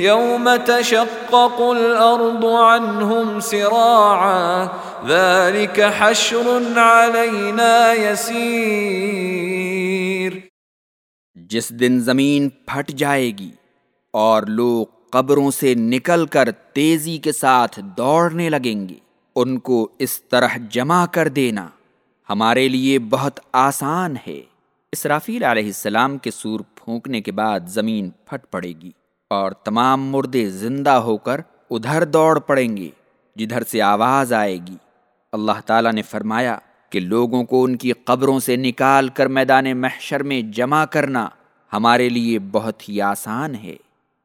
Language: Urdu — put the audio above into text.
يوم تشقق الارض عنهم سراعا، ذلك حشر علينا يسير. جس دن زمین پھٹ جائے گی اور لوگ قبروں سے نکل کر تیزی کے ساتھ دوڑنے لگیں گے، ان کو اس طرح جمع کر دینا ہمارے لیے بہت آسان ہے۔ اسرافیل علیہ السلام کے سور پھونکنے کے بعد زمین پھٹ پڑے گی۔ اور تمام مردے زندہ ہو کر ادھر دوڑ پڑیں گے جدھر سے آواز آئے گی۔ اللہ تعالیٰ نے فرمایا کہ لوگوں کو ان کی قبروں سے نکال کر میدان محشر میں جمع کرنا ہمارے لیے بہت ہی آسان ہے۔